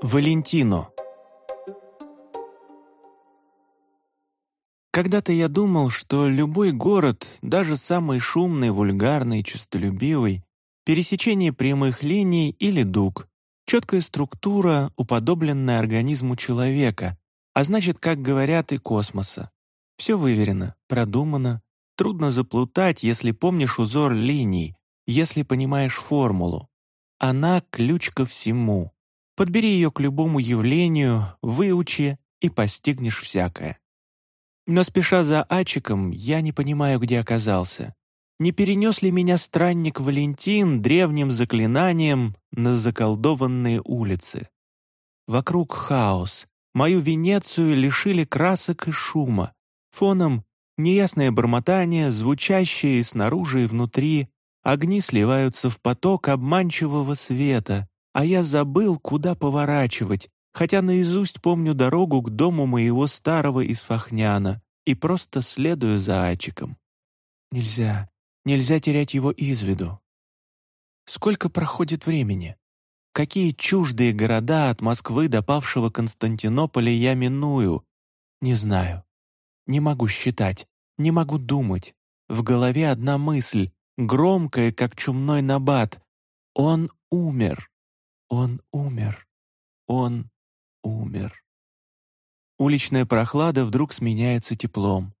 Валентино. Когда-то я думал, что любой город, даже самый шумный, вульгарный, честолюбивый, пересечение прямых линий или дуг, четкая структура, уподобленная организму человека, а значит, как говорят, и космоса. Все выверено, продумано, трудно заплутать, если помнишь узор линий, если понимаешь формулу. Она — ключ ко всему. Подбери ее к любому явлению, выучи и постигнешь всякое. Но спеша за Ачиком, я не понимаю, где оказался. Не перенес ли меня странник Валентин древним заклинанием на заколдованные улицы? Вокруг хаос. Мою Венецию лишили красок и шума. Фоном неясное бормотание, звучащее и снаружи, и внутри. Огни сливаются в поток обманчивого света, а я забыл, куда поворачивать, хотя наизусть помню дорогу к дому моего старого Исфахняна и просто следую за Ачиком. Нельзя, нельзя терять его из виду. Сколько проходит времени? Какие чуждые города от Москвы до павшего Константинополя я миную? Не знаю. Не могу считать, не могу думать. В голове одна мысль, громкая, как чумной набат. Он умер. Он умер. Он умер. Уличная прохлада вдруг сменяется теплом.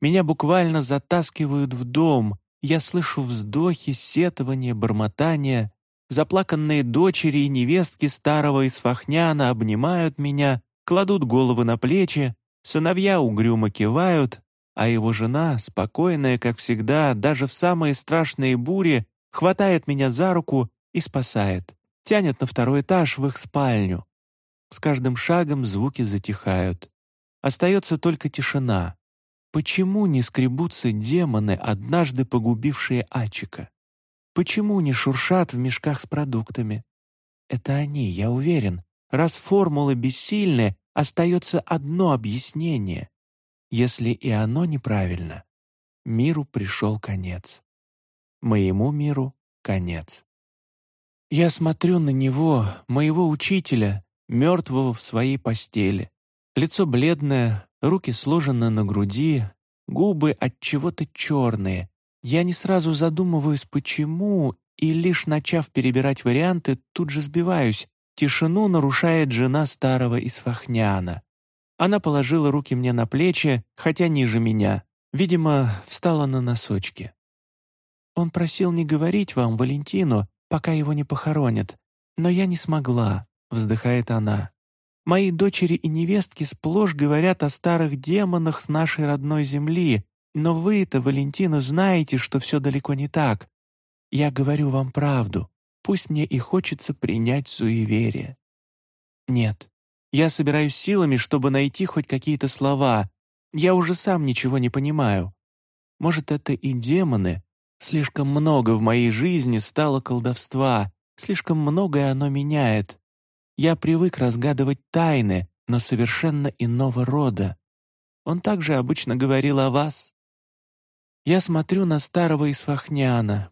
Меня буквально затаскивают в дом. Я слышу вздохи, сетования, бормотания. Заплаканные дочери и невестки старого Исфахняна обнимают меня, кладут головы на плечи, сыновья угрюмо кивают, а его жена, спокойная, как всегда, даже в самые страшные бури, хватает меня за руку и спасает тянет на второй этаж в их спальню. С каждым шагом звуки затихают. Остается только тишина. Почему не скребутся демоны, однажды погубившие Ачика? Почему не шуршат в мешках с продуктами? Это они, я уверен. Раз формулы бессильны, остается одно объяснение. Если и оно неправильно, миру пришел конец. Моему миру — конец. Я смотрю на него, моего учителя, мертвого в своей постели. Лицо бледное, руки сложены на груди, губы от чего-то черные. Я не сразу задумываюсь, почему, и лишь начав перебирать варианты, тут же сбиваюсь. Тишину нарушает жена старого Исфахняна. Она положила руки мне на плечи, хотя ниже меня. Видимо, встала на носочки. «Он просил не говорить вам, Валентину, пока его не похоронят. Но я не смогла», — вздыхает она. «Мои дочери и невестки сплошь говорят о старых демонах с нашей родной земли, но вы-то, Валентина, знаете, что все далеко не так. Я говорю вам правду, пусть мне и хочется принять суеверие». «Нет, я собираюсь силами, чтобы найти хоть какие-то слова. Я уже сам ничего не понимаю. Может, это и демоны, Слишком много в моей жизни стало колдовства, слишком многое оно меняет. Я привык разгадывать тайны, но совершенно иного рода. Он также обычно говорил о вас. Я смотрю на старого Исфахняна.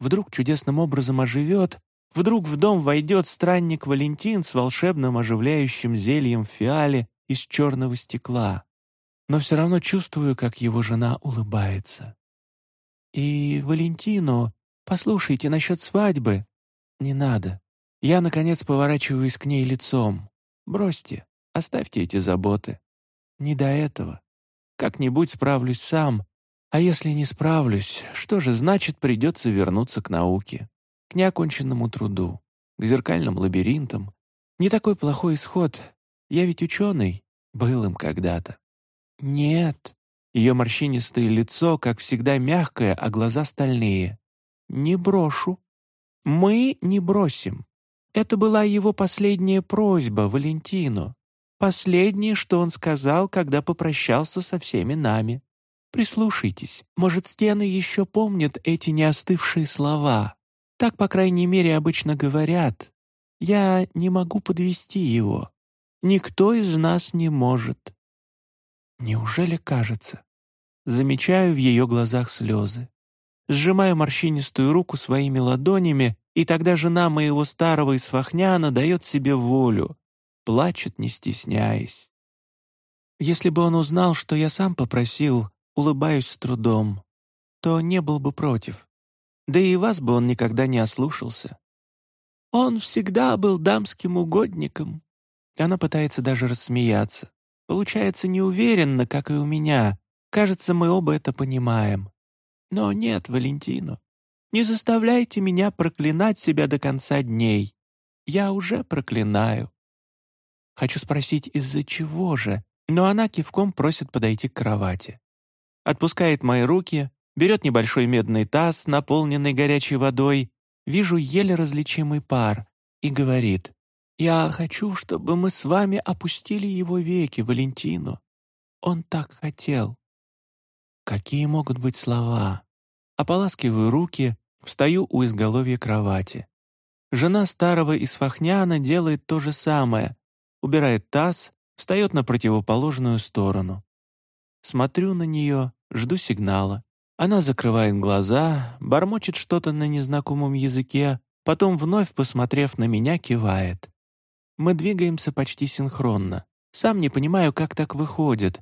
Вдруг чудесным образом оживет, вдруг в дом войдет странник Валентин с волшебным оживляющим зельем в фиале из черного стекла. Но все равно чувствую, как его жена улыбается. «И Валентину, послушайте насчет свадьбы». «Не надо. Я, наконец, поворачиваюсь к ней лицом. Бросьте, оставьте эти заботы. Не до этого. Как-нибудь справлюсь сам. А если не справлюсь, что же значит придется вернуться к науке, к неоконченному труду, к зеркальным лабиринтам. Не такой плохой исход. Я ведь ученый, был им когда-то. Нет, ее морщинистое лицо, как всегда, мягкое, а глаза стальные. «Не брошу. Мы не бросим. Это была его последняя просьба Валентину. Последнее, что он сказал, когда попрощался со всеми нами. Прислушайтесь, может, стены еще помнят эти неостывшие слова. Так, по крайней мере, обычно говорят. Я не могу подвести его. Никто из нас не может. Неужели кажется? Замечаю в ее глазах слезы. Сжимаю морщинистую руку своими ладонями, и тогда жена моего старого Исфахняна дает себе волю. плачут, не стесняясь. Если бы он узнал, что я сам попросил, улыбаюсь с трудом, то не был бы против. Да и вас бы он никогда не ослушался. Он всегда был дамским угодником. Она пытается даже рассмеяться. Получается неуверенно, как и у меня. Кажется, мы оба это понимаем. Но нет, Валентину, не заставляйте меня проклинать себя до конца дней. Я уже проклинаю. Хочу спросить, из-за чего же, но она кивком просит подойти к кровати. Отпускает мои руки, берет небольшой медный таз, наполненный горячей водой, вижу еле различимый пар, и говорит, «Я хочу, чтобы мы с вами опустили его веки, Валентину. Он так хотел». Какие могут быть слова? Ополаскиваю руки, встаю у изголовья кровати. Жена старого Исфахняна делает то же самое, убирает таз, встает на противоположную сторону. Смотрю на нее, жду сигнала. Она закрывает глаза, бормочет что-то на незнакомом языке, потом, вновь посмотрев на меня, кивает. Мы двигаемся почти синхронно. Сам не понимаю, как так выходит.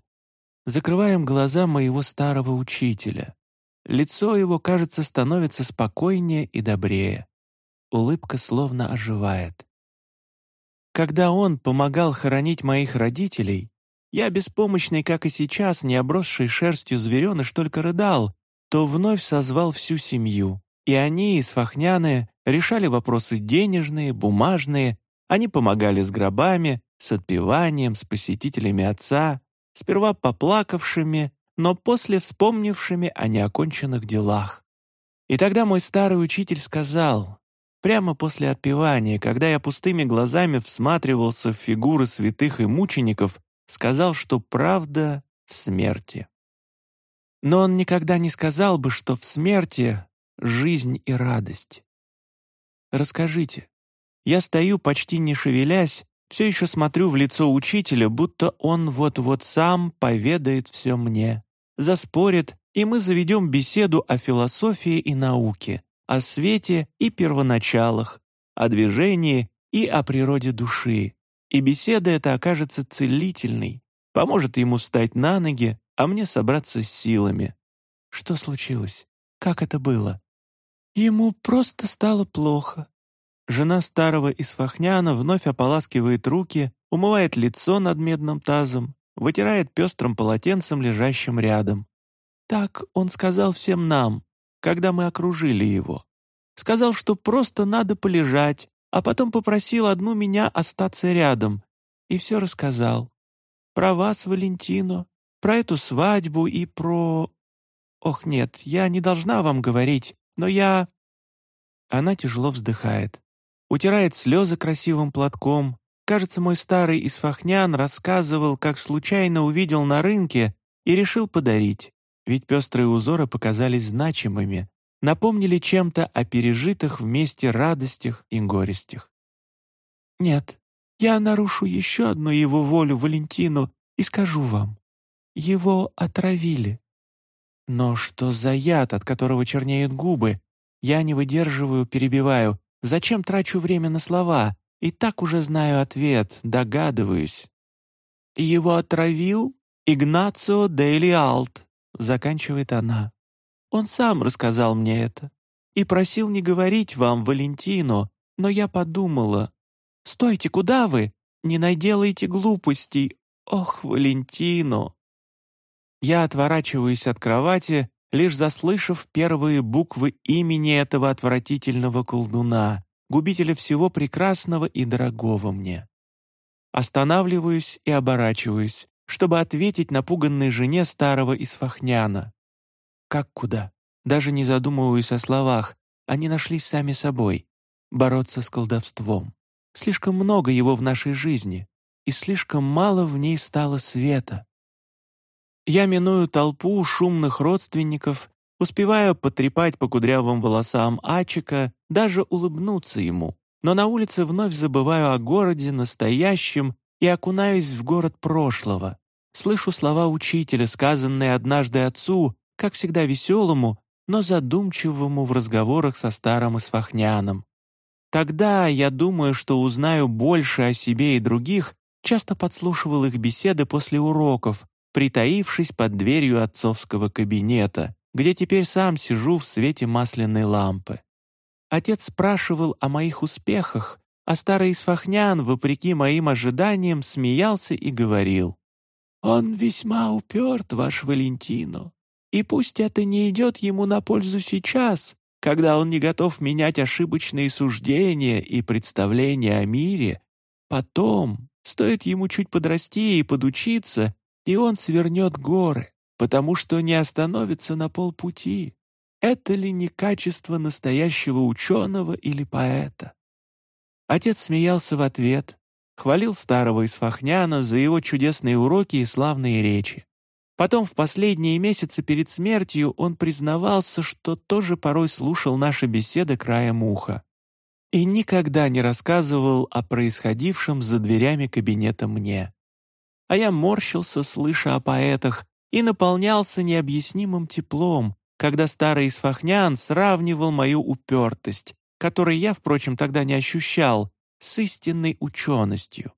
Закрываем глаза моего старого учителя. Лицо его, кажется, становится спокойнее и добрее. Улыбка словно оживает. Когда он помогал хоронить моих родителей, я, беспомощный, как и сейчас, не обросший шерстью звереныш, только рыдал, то вновь созвал всю семью. И они, исфахняны, решали вопросы денежные, бумажные, они помогали с гробами, с отпеванием, с посетителями отца, сперва поплакавшими, но после вспомнившими о неоконченных делах. И тогда мой старый учитель сказал, Прямо после отпевания, когда я пустыми глазами всматривался в фигуры святых и мучеников, сказал, что правда в смерти. Но он никогда не сказал бы, что в смерти жизнь и радость. Расскажите. Я стою, почти не шевелясь, все еще смотрю в лицо учителя, будто он вот-вот сам поведает все мне, заспорит, и мы заведем беседу о философии и науке, о свете и первоначалах, о движении и о природе души. И беседа эта окажется целительной, поможет ему встать на ноги, а мне собраться с силами. Что случилось? Как это было? Ему просто стало плохо. Жена старого Исфахняна вновь ополаскивает руки, умывает лицо над медным тазом, вытирает пестрым полотенцем, лежащим рядом. Так он сказал всем нам, когда мы окружили его. Сказал, что просто надо полежать, а потом попросил одну меня остаться рядом. И все рассказал. Про вас, Валентино, про эту свадьбу и про... Ох, нет, я не должна вам говорить, но я... Она тяжело вздыхает. Утирает слезы красивым платком. Кажется, мой старый Исфахнян рассказывал, как случайно увидел на рынке и решил подарить ведь пестрые узоры показались значимыми, напомнили чем-то о пережитых вместе радостях и горестях. «Нет, я нарушу еще одну его волю Валентину и скажу вам. Его отравили. Но что за яд, от которого чернеют губы? Я не выдерживаю, перебиваю. Зачем трачу время на слова? И так уже знаю ответ, догадываюсь. Его отравил Игнацио Дейли Алт, заканчивает она. Он сам рассказал мне это и просил не говорить вам, Валентино, но я подумала. «Стойте, куда вы? Не наделайте глупостей! Ох, Валентино!» Я отворачиваюсь от кровати, лишь заслышав первые буквы имени этого отвратительного колдуна, губителя всего прекрасного и дорогого мне. Останавливаюсь и оборачиваюсь, чтобы ответить напуганной жене старого Исфахняна. Как куда? Даже не задумываясь о словах, они нашлись сами собой. Бороться с колдовством. Слишком много его в нашей жизни, и слишком мало в ней стало света. Я миную толпу шумных родственников, успеваю потрепать по кудрявым волосам Ачика, даже улыбнуться ему, но на улице вновь забываю о городе настоящем и окунаюсь в город прошлого. Слышу слова учителя, сказанные однажды отцу, как всегда веселому, но задумчивому в разговорах со старым Исфахняном. Тогда я думаю, что узнаю больше о себе и других, часто подслушивал их беседы после уроков, притаившись под дверью отцовского кабинета, где теперь сам сижу в свете масляной лампы. Отец спрашивал о моих успехах, а старый Исфахнян, вопреки моим ожиданиям, смеялся и говорил, «Он весьма уперт, ваш Валентино, и пусть это не идет ему на пользу сейчас, когда он не готов менять ошибочные суждения и представления о мире, потом, стоит ему чуть подрасти и подучиться, и он свернет горы, потому что не остановится на полпути. Это ли не качество настоящего ученого или поэта? Отец смеялся в ответ, хвалил старого Исфахняна за его чудесные уроки и славные речи. Потом в последние месяцы перед смертью он признавался, что тоже порой слушал наши беседы краем уха и никогда не рассказывал о происходившем за дверями кабинета мне. А я морщился, слыша о поэтах, и наполнялся необъяснимым теплом, когда старый Исфахнян сравнивал мою упертость который я, впрочем, тогда не ощущал, с истинной ученостью.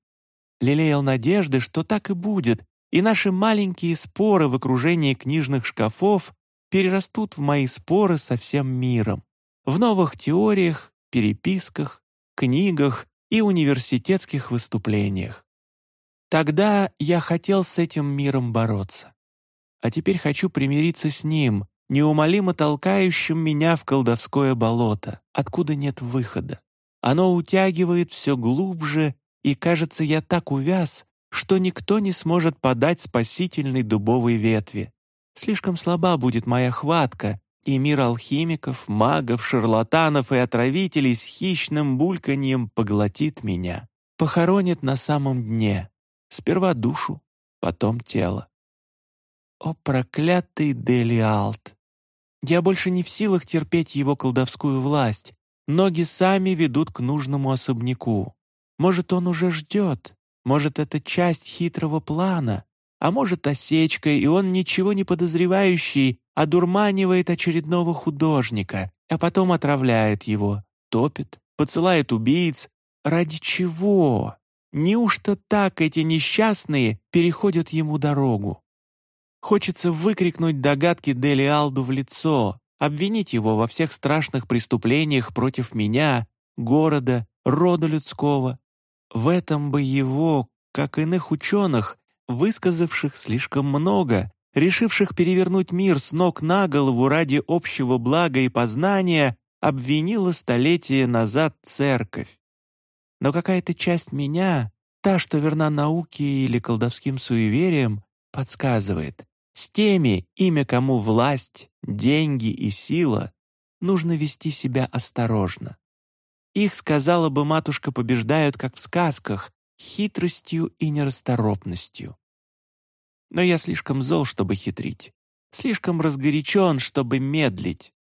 Лелеял надежды, что так и будет, и наши маленькие споры в окружении книжных шкафов перерастут в мои споры со всем миром, в новых теориях, переписках, книгах и университетских выступлениях. Тогда я хотел с этим миром бороться. А теперь хочу примириться с ним, неумолимо толкающим меня в колдовское болото, откуда нет выхода. Оно утягивает все глубже, и, кажется, я так увяз, что никто не сможет подать спасительной дубовой ветви. Слишком слаба будет моя хватка, и мир алхимиков, магов, шарлатанов и отравителей с хищным бульканьем поглотит меня, похоронит на самом дне, сперва душу, потом тело. О, проклятый Делиалт! Я больше не в силах терпеть его колдовскую власть. Ноги сами ведут к нужному особняку. Может, он уже ждет. Может, это часть хитрого плана. А может, осечка, и он, ничего не подозревающий, одурманивает очередного художника, а потом отравляет его, топит, подсылает убийц. Ради чего? Неужто так эти несчастные переходят ему дорогу? Хочется выкрикнуть догадки Дели Алду в лицо, обвинить его во всех страшных преступлениях против меня, города, рода людского. В этом бы его, как иных ученых, высказавших слишком много, решивших перевернуть мир с ног на голову ради общего блага и познания, обвинила столетия назад церковь. Но какая-то часть меня, та, что верна науке или колдовским суевериям, подсказывает, с теми, имя кому власть, деньги и сила, нужно вести себя осторожно. Их, сказала бы матушка, побеждают, как в сказках, хитростью и нерасторопностью. Но я слишком зол, чтобы хитрить, слишком разгорячен, чтобы медлить.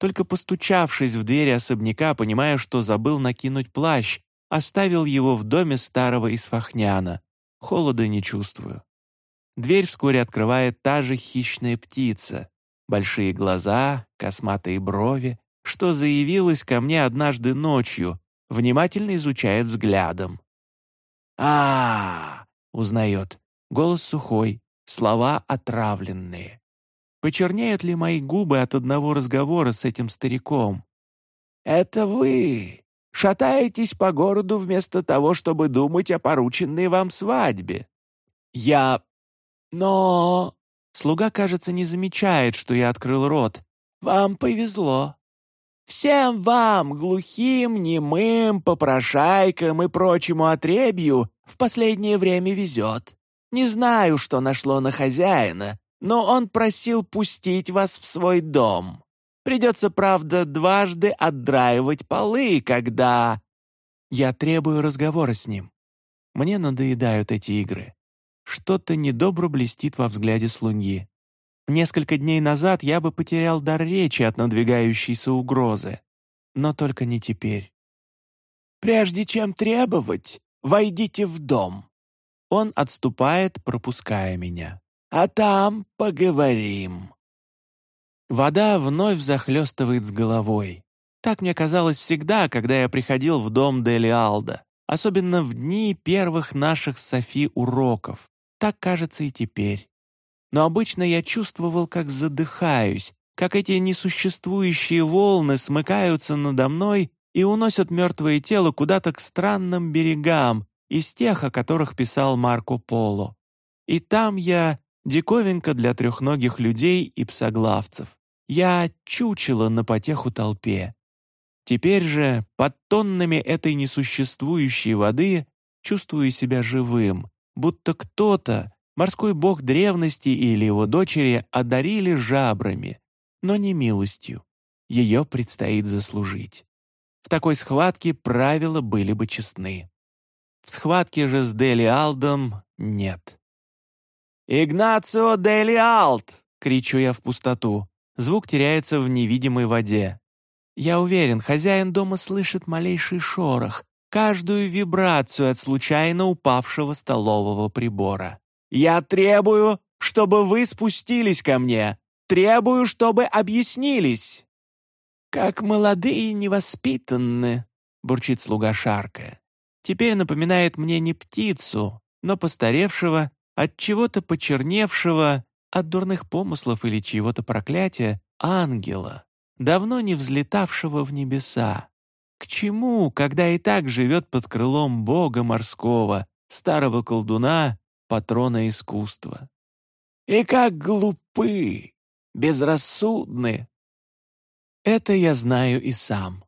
Только постучавшись в двери особняка, понимаю, что забыл накинуть плащ, оставил его в доме старого Исфахняна. Холода не чувствую. Дверь вскоре открывает та же хищная птица. Большие глаза, косматые брови, что заявилась ко мне однажды ночью, внимательно изучает взглядом. а, -а, -а узнает. Голос сухой, слова отравленные. Почернеют ли мои губы от одного разговора с этим стариком? «Это вы! Шатаетесь по городу вместо того, чтобы думать о порученной вам свадьбе!» «Я но...» Слуга, кажется, не замечает, что я открыл рот. «Вам повезло. Всем вам, глухим, немым, попрошайкам и прочему отребью, в последнее время везет. Не знаю, что нашло на хозяина, но он просил пустить вас в свой дом. Придется, правда, дважды отдраивать полы, когда...» Я требую разговора с ним. Мне надоедают эти игры. Что-то недобро блестит во взгляде слуги. Несколько дней назад я бы потерял дар речи от надвигающейся угрозы. Но только не теперь. «Прежде чем требовать, войдите в дом». Он отступает, пропуская меня. «А там поговорим». Вода вновь захлестывает с головой. Так мне казалось всегда, когда я приходил в дом Дели Алда. особенно в дни первых наших Софи уроков. Так кажется и теперь. Но обычно я чувствовал, как задыхаюсь, как эти несуществующие волны смыкаются надо мной и уносят мертвое тело куда-то к странным берегам, из тех, о которых писал Марко Поло. И там я диковинка для трехногих людей и псоглавцев. Я чучело на потеху толпе. Теперь же, под тоннами этой несуществующей воды, чувствую себя живым, будто кто-то, морской бог древности или его дочери, одарили жабрами, но не милостью. Ее предстоит заслужить. В такой схватке правила были бы честны. В схватке же с Дели Алдом нет. «Игнацио Дели Алд!» — кричу я в пустоту. Звук теряется в невидимой воде. Я уверен, хозяин дома слышит малейший шорох, каждую вибрацию от случайно упавшего столового прибора. «Я требую, чтобы вы спустились ко мне! Требую, чтобы объяснились!» «Как молодые и невоспитанны!» — бурчит слуга Шарка. Теперь напоминает мне не птицу, но постаревшего, от чего-то почерневшего, от дурных помыслов или чьего-то проклятия, ангела давно не взлетавшего в небеса. К чему, когда и так живет под крылом бога морского, старого колдуна, патрона искусства? И как глупы, безрассудны! Это я знаю и сам.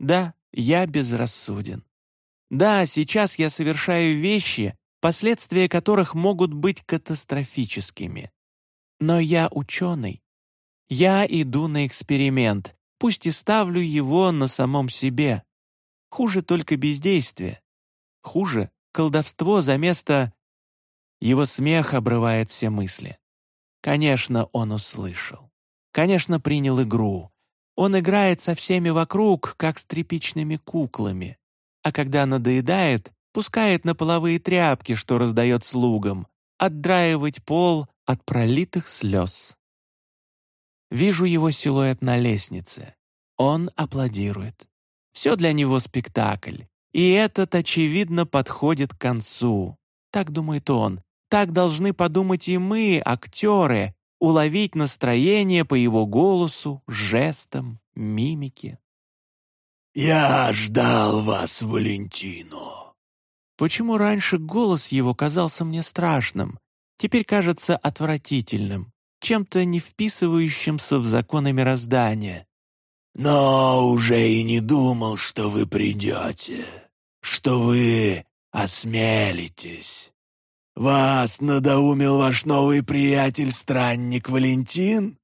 Да, я безрассуден. Да, сейчас я совершаю вещи, последствия которых могут быть катастрофическими. Но я ученый, я иду на эксперимент, пусть и ставлю его на самом себе. Хуже только бездействие. Хуже колдовство за место... Его смех обрывает все мысли. Конечно, он услышал. Конечно, принял игру. Он играет со всеми вокруг, как с тряпичными куклами. А когда надоедает, пускает на половые тряпки, что раздает слугам, отдраивать пол от пролитых слез. Вижу его силуэт на лестнице. Он аплодирует. Все для него спектакль. И этот, очевидно, подходит к концу. Так думает он. Так должны подумать и мы, актеры, уловить настроение по его голосу, жестам, мимике. «Я ждал вас, Валентино». Почему раньше голос его казался мне страшным, теперь кажется отвратительным? чем-то не вписывающимся в законы мироздания. «Но уже и не думал, что вы придете, что вы осмелитесь. Вас надоумил ваш новый приятель-странник Валентин?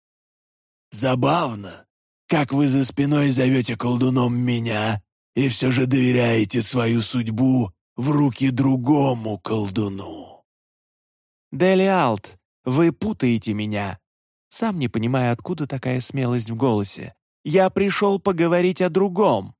Забавно, как вы за спиной зовете колдуном меня и все же доверяете свою судьбу в руки другому колдуну». «Делиалт, вы путаете меня. Сам не понимая, откуда такая смелость в голосе. Я пришел поговорить о другом.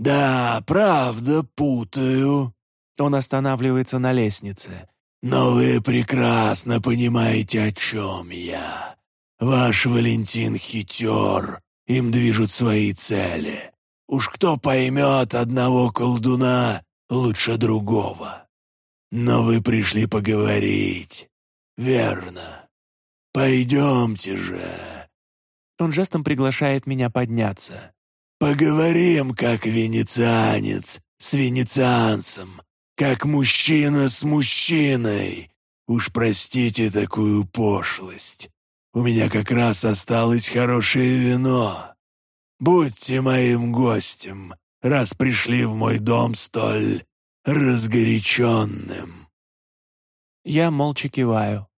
«Да, правда, путаю». Он останавливается на лестнице. «Но вы прекрасно понимаете, о чем я. Ваш Валентин хитер, им движут свои цели. Уж кто поймет одного колдуна лучше другого. Но вы пришли поговорить. «Верно. Пойдемте же». Он жестом приглашает меня подняться. «Поговорим, как венецианец с венецианцем, как мужчина с мужчиной. Уж простите такую пошлость. У меня как раз осталось хорошее вино. Будьте моим гостем, раз пришли в мой дом столь разгоряченным». Я молча киваю.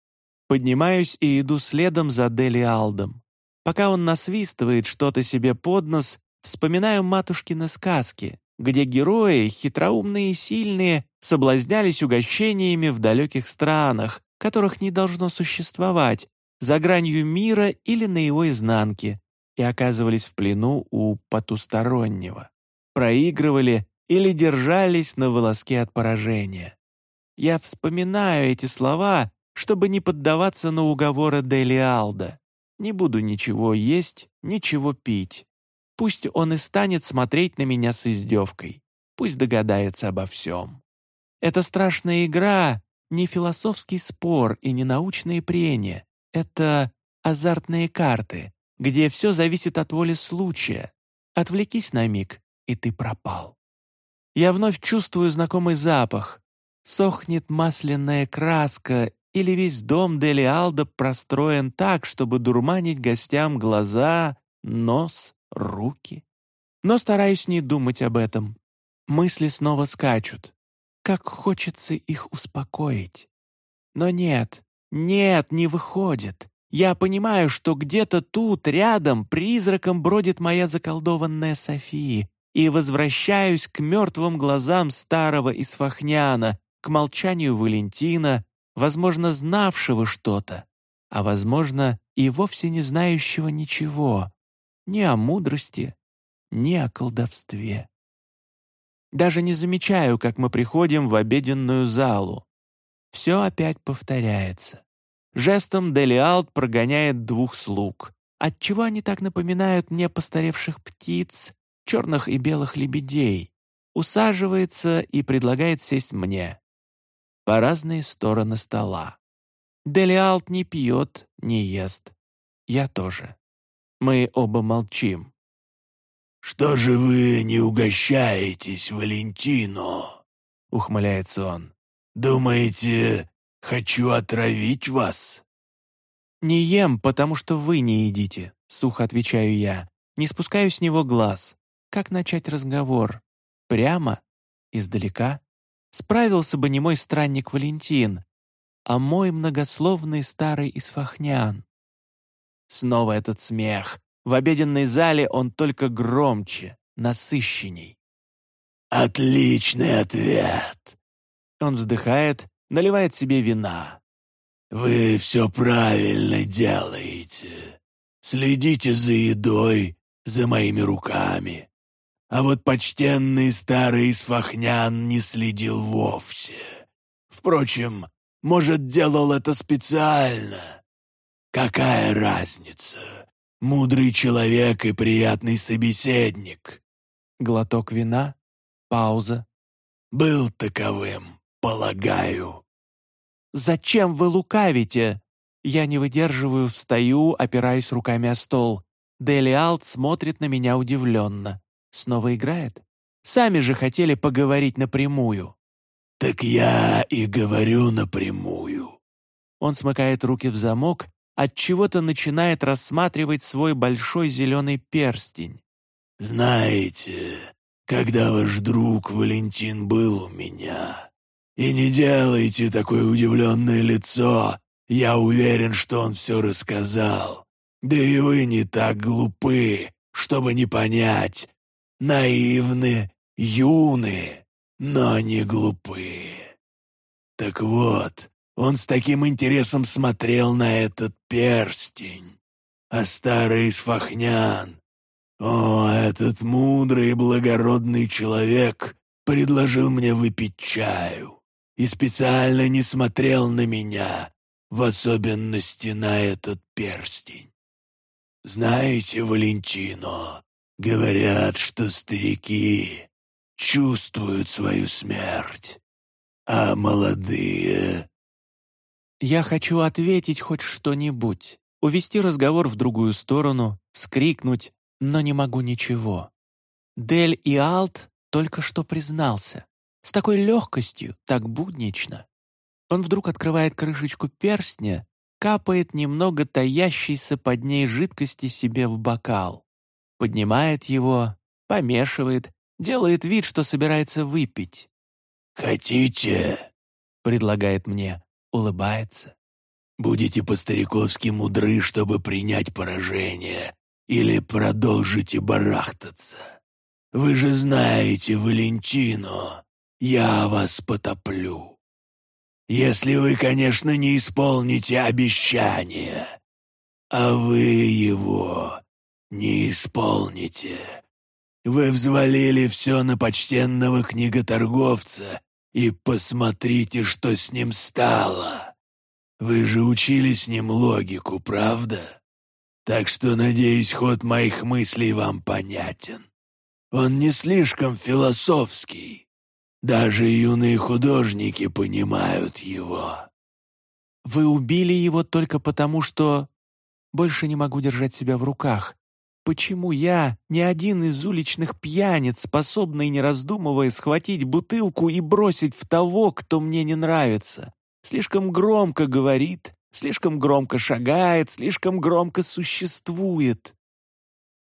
Поднимаюсь и иду следом за Дели Алдом. Пока он насвистывает что-то себе под нос, вспоминаю матушкины сказки, где герои, хитроумные и сильные, соблазнялись угощениями в далеких странах, которых не должно существовать, за гранью мира или на его изнанке, и оказывались в плену у потустороннего. Проигрывали или держались на волоске от поражения. Я вспоминаю эти слова чтобы не поддаваться на уговоры Дели Алда. Не буду ничего есть, ничего пить. Пусть он и станет смотреть на меня с издевкой. пусть догадается обо всем. Эта страшная игра — не философский спор и не научные прения. Это азартные карты, где все зависит от воли случая. Отвлекись на миг, и ты пропал. Я вновь чувствую знакомый запах. Сохнет масляная краска, или весь дом Дели Алда простроен так, чтобы дурманить гостям глаза, нос, руки. Но стараюсь не думать об этом. Мысли снова скачут. Как хочется их успокоить. Но нет, нет, не выходит. Я понимаю, что где-то тут, рядом, призраком бродит моя заколдованная София, и возвращаюсь к мертвым глазам старого Исфахняна, к молчанию Валентина, возможно, знавшего что-то, а, возможно, и вовсе не знающего ничего, ни о мудрости, ни о колдовстве. Даже не замечаю, как мы приходим в обеденную залу. Все опять повторяется. Жестом Делиалт прогоняет двух слуг. Отчего они так напоминают мне постаревших птиц, черных и белых лебедей? Усаживается и предлагает сесть мне. По разные стороны стола. Делиалт не пьет, не ест. Я тоже. Мы оба молчим. «Что же вы не угощаетесь, Валентино?» — ухмыляется он. «Думаете, Хочу отравить вас». «Не ем, потому что вы не едите», — сухо отвечаю я. Не спускаю с него глаз. Как начать разговор? Прямо? Издалека? Справился бы не мой странник Валентин, а мой многословный старый Исфахнян. Снова этот смех. В обеденной зале он только громче, насыщенней. «Отличный ответ!» Он вздыхает, наливает себе вина. «Вы все правильно делаете. Следите за едой, за моими руками. А вот почтенный старый Исфахнян не следил вовсе. Впрочем, может, делал это специально. Какая разница? Мудрый человек и приятный собеседник». Глоток вина, пауза. «Был таковым, полагаю». «Зачем вы лукавите?» Я не выдерживаю, встаю, опираюсь руками о стол. Дели Алт смотрит на меня удивленно. Снова играет? Сами же хотели поговорить напрямую. «Так я и говорю напрямую». Он смыкает руки в замок, от чего то начинает рассматривать свой большой зеленый перстень. «Знаете, когда ваш друг Валентин был у меня, и не делайте такое удивленное лицо. Я уверен, что он все рассказал. Да и вы не так глупы, чтобы не понять. Наивны, юны, но не глупы. Так вот, он с таким интересом смотрел на этот перстень. А старый Сфахнян, о, этот мудрый и благородный человек предложил мне выпить чаю и специально не смотрел на меня, в особенности на этот перстень. Знаете, Валентино, говорят, что старики чувствуют свою смерть, а молодые... Я хочу ответить хоть что-нибудь, увести разговор в другую сторону, скрикнуть, но не могу ничего. Дель и Алт только что признался. С такой легкостью, так буднично. Он вдруг открывает крышечку перстня, капает немного таящейся под ней жидкости себе в бокал. Поднимает его, помешивает, делает вид, что собирается выпить. «Хотите?» — предлагает мне, улыбается. «Будете по-стариковски мудры, чтобы принять поражение, или продолжите барахтаться? Вы же знаете Валентино, я вас потоплю. Если вы, конечно, не исполните обещание, а вы его не исполните. Вы взвалили все на почтенного книготорговца, и посмотрите, что с ним стало. Вы же учили с ним логику, правда? Так что, надеюсь, ход моих мыслей вам понятен. Он не слишком философский. Даже юные художники понимают его». «Вы убили его только потому, что...» «Больше не могу держать себя в руках. Почему я, не один из уличных пьяниц, способный, не раздумывая, схватить бутылку и бросить в того, кто мне не нравится? Слишком громко говорит, слишком громко шагает, слишком громко существует».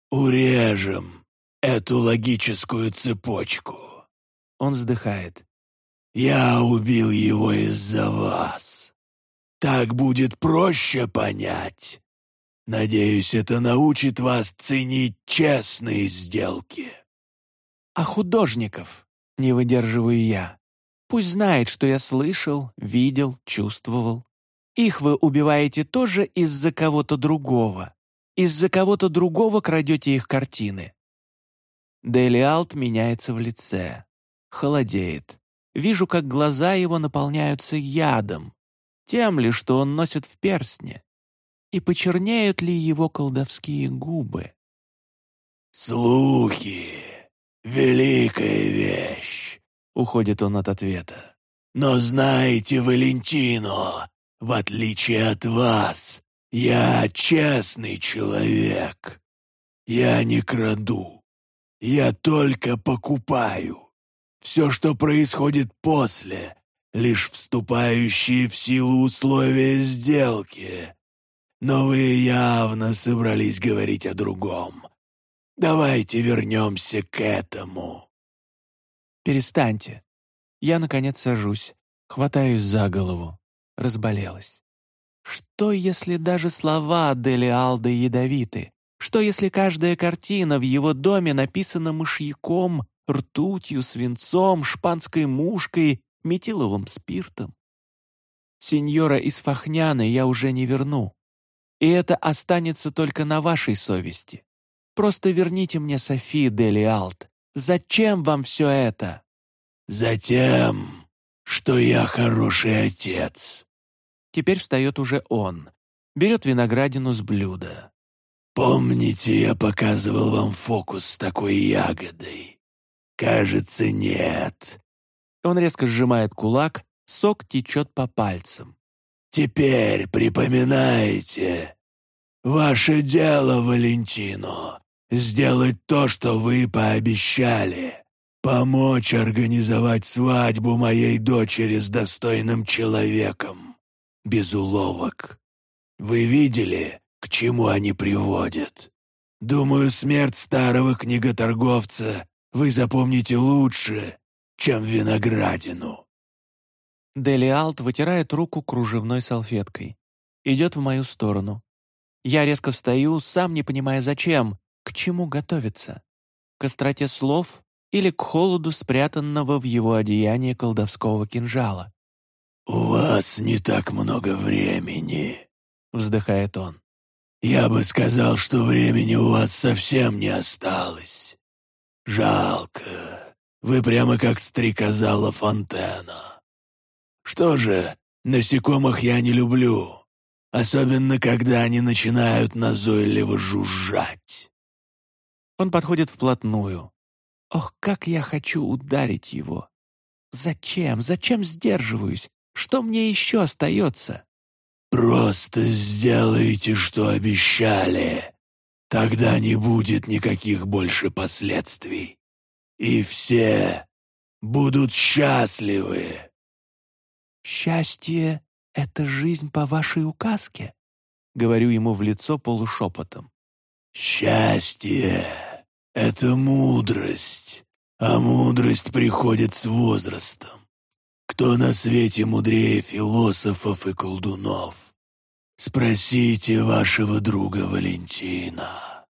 «Урежем эту логическую цепочку», он вздыхает. «Я убил его из-за вас. Так будет проще понять. Надеюсь, это научит вас ценить честные сделки». «А художников?» — не выдерживаю я. «Пусть знает, что я слышал, видел, чувствовал. Их вы убиваете тоже из-за кого-то другого. Из-за кого-то другого крадете их картины». Делиалт меняется в лице холодеет. Вижу, как глаза его наполняются ядом, тем ли, что он носит в перстне. И почернеют ли его колдовские губы? «Слухи — великая вещь», — уходит он от ответа. «Но знаете, Валентино, в отличие от вас, я честный человек. Я не краду, я только покупаю. Все, что происходит после, лишь вступающие в силу условия сделки. Но вы явно собрались говорить о другом. Давайте вернемся к этому. Перестаньте. Я, наконец, сажусь, хватаюсь за голову. Разболелась. Что, если даже слова Дели Алды ядовиты? Что, если каждая картина в его доме написана мышьяком ртутью, свинцом, шпанской мушкой, метиловым спиртом. Сеньора из Фахняны я уже не верну. И это останется только на вашей совести. Просто верните мне Софи Дели Алт. Зачем вам все это? Затем, что я хороший отец. Теперь встает уже он. Берет виноградину с блюда. Помните, я показывал вам фокус с такой ягодой? «Кажется, нет». Он резко сжимает кулак, сок течет по пальцам. «Теперь припоминайте. Ваше дело, Валентино, сделать то, что вы пообещали. Помочь организовать свадьбу моей дочери с достойным человеком. Без уловок. Вы видели, к чему они приводят? Думаю, смерть старого книготорговца вы запомните лучше, чем виноградину». Делиалт вытирает руку кружевной салфеткой. Идет в мою сторону. Я резко встаю, сам не понимая зачем, к чему готовиться. К остроте слов или к холоду спрятанного в его одеянии колдовского кинжала. «У вас не так много времени», — вздыхает он. «Я бы сказал, что времени у вас совсем не осталось. «Жалко. Вы прямо как стрекоза Ла Фонтена. Что же, насекомых я не люблю, особенно когда они начинают назойливо жужжать». Он подходит вплотную. «Ох, как я хочу ударить его! Зачем? Зачем сдерживаюсь? Что мне еще остается?» «Просто сделайте, что обещали», Тогда не будет никаких больше последствий. И все будут счастливы. «Счастье — это жизнь по вашей указке», — говорю ему в лицо полушепотом. «Счастье — это мудрость, а мудрость приходит с возрастом. Кто на свете мудрее философов и колдунов?» «Спросите вашего друга Валентина».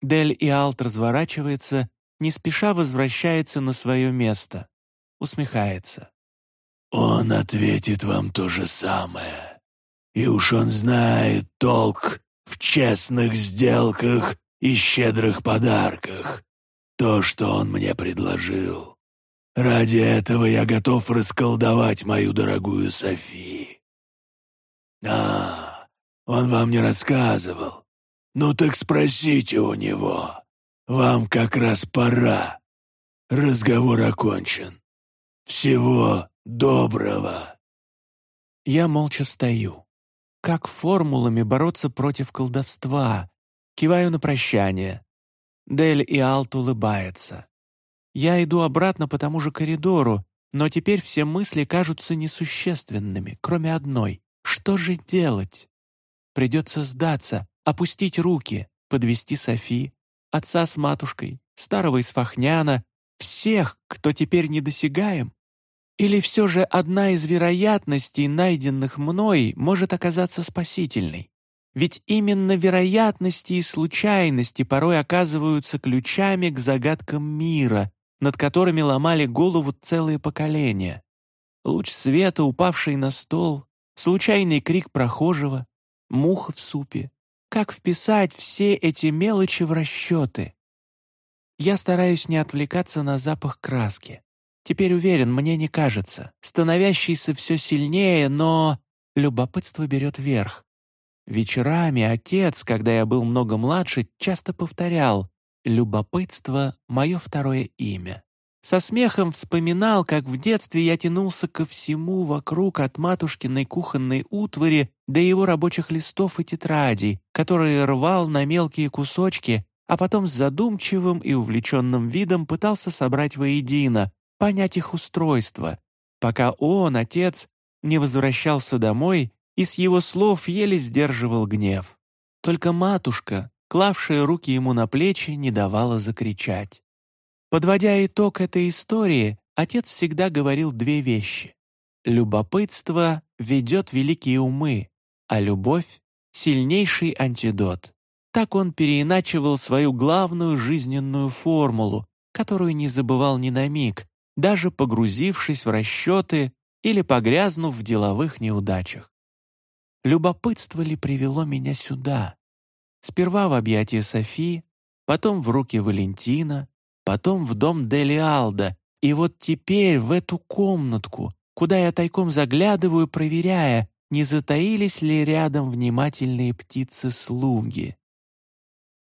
Дель и Алт разворачивается, не спеша возвращается на свое место. Усмехается. «Он ответит вам то же самое. И уж он знает толк в честных сделках и щедрых подарках. То, что он мне предложил. Ради этого я готов расколдовать мою дорогую Софи. А, он вам не рассказывал. Ну так спросите у него. вам как раз пора. Разговор окончен. Всего доброго». Я молча стою. Как формулами бороться против колдовства? Киваю на прощание. Дель и Алт улыбается. Я иду обратно по тому же коридору, но теперь все мысли кажутся несущественными, кроме одной. Что же делать? Придется сдаться, опустить руки, подвести Софи, отца с матушкой, старого Исфахняна, всех, кто теперь недосягаем? Или все же одна из вероятностей, найденных мной, может оказаться спасительной? Ведь именно вероятности и случайности порой оказываются ключами к загадкам мира, над которыми ломали голову целые поколения. Луч света, упавший на стол, случайный крик прохожего, муха в супе. Как вписать все эти мелочи в расчеты? Я стараюсь не отвлекаться на запах краски. Теперь уверен, мне не кажется, становящийся все сильнее, но любопытство берет верх. Вечерами отец, когда я был много младше, часто повторял «любопытство — мое второе имя». Со смехом вспоминал, как в детстве я тянулся ко всему вокруг от матушкиной кухонной утвари до его рабочих листов и тетрадей, которые рвал на мелкие кусочки, а потом с задумчивым и увлеченным видом пытался собрать воедино, понять их устройство, пока он, отец, не возвращался домой и с его слов еле сдерживал гнев. Только матушка, клавшая руки ему на плечи, не давала закричать. Подводя итог этой истории, отец всегда говорил две вещи. Любопытство ведет великие умы, а любовь — сильнейший антидот. Так он переиначивал свою главную жизненную формулу, которую не забывал ни на миг, даже погрузившись в расчеты или погрязнув в деловых неудачах. Любопытство ли привело меня сюда? Сперва в объятия Софи, потом в руки Валентина, потом в дом Дели Алда, и вот теперь в эту комнатку, куда я тайком заглядываю, проверяя, не затаились ли рядом внимательные птицы-слуги.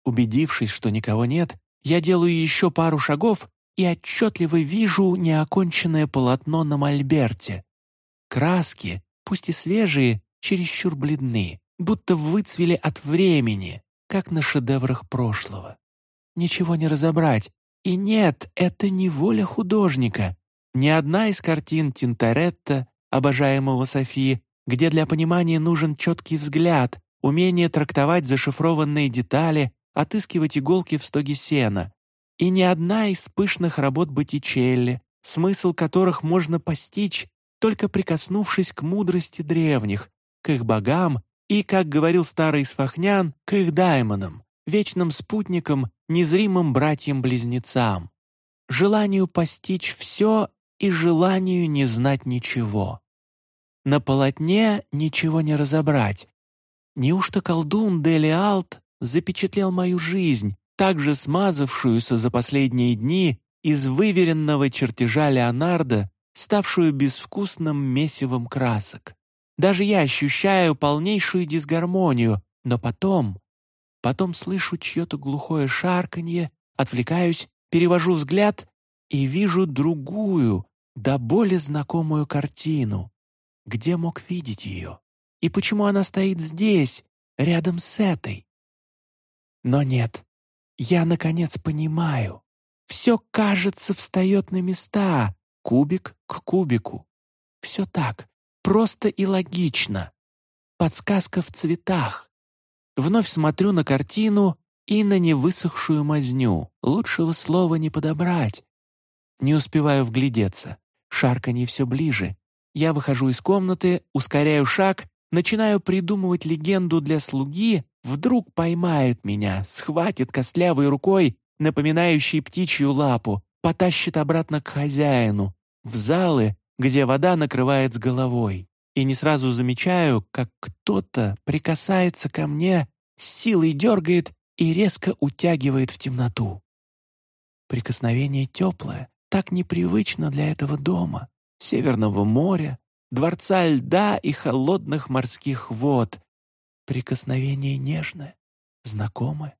Убедившись, что никого нет, я делаю еще пару шагов и отчетливо вижу неоконченное полотно на мольберте. Краски, пусть и свежие, чересчур бледны, будто выцвели от времени, как на шедеврах прошлого. Ничего не разобрать. И нет, это не воля художника. Ни одна из картин Тинторетта, обожаемого Софии, где для понимания нужен четкий взгляд, умение трактовать зашифрованные детали, отыскивать иголки в стоге сена. И ни одна из пышных работ Боттичелли, смысл которых можно постичь, только прикоснувшись к мудрости древних, к их богам и, как говорил старый Сфахнян, к их даймонам, вечным спутникам, незримым братьям-близнецам, желанию постичь все и желанию не знать ничего. На полотне ничего не разобрать. Неужто колдун Дели Алт запечатлел мою жизнь, также смазавшуюся за последние дни из выверенного чертежа Леонардо, ставшую безвкусным месивом красок. Даже я ощущаю полнейшую дисгармонию, но потом, потом слышу чье-то глухое шарканье, отвлекаюсь, перевожу взгляд и вижу другую, до боли знакомую картину. Где мог видеть ее? И почему она стоит здесь, рядом с этой? Но нет, я, наконец, понимаю. Все, кажется, встает на места, кубик к кубику. Все так, просто и логично. Подсказка в цветах. Вновь смотрю на картину и на невысохшую мазню. Лучшего слова не подобрать. Не успеваю вглядеться. Шарканье все ближе. Я выхожу из комнаты, ускоряю шаг, начинаю придумывать легенду для слуги, Вдруг поймает меня, схватит костлявой рукой, напоминающей птичью лапу, потащит обратно к хозяину, в залы, где вода накрывает с головой. И не сразу замечаю, как кто-то прикасается ко мне, силой дергает и резко утягивает в темноту. Прикосновение теплое, так непривычно для этого дома, Северного моря, дворца льда и холодных морских вод, Прикосновение нежное, знакомое.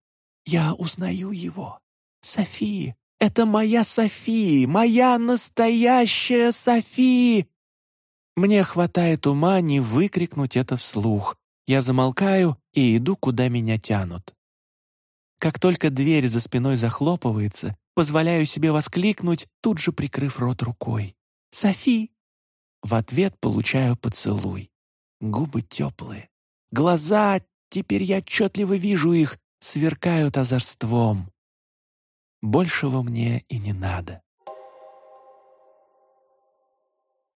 Я узнаю его. Софи! Это моя Софи! Моя настоящая Софи!» Мне хватает ума не выкрикнуть это вслух. Я замолкаю и иду, куда меня тянут. Как только дверь за спиной захлопывается, позволяю себе воскликнуть, тут же прикрыв рот рукой. «Софи!» В ответ получаю поцелуй. Губы теплые. Глаза, теперь я отчетливо вижу их, сверкают озорством. Большего мне и не надо.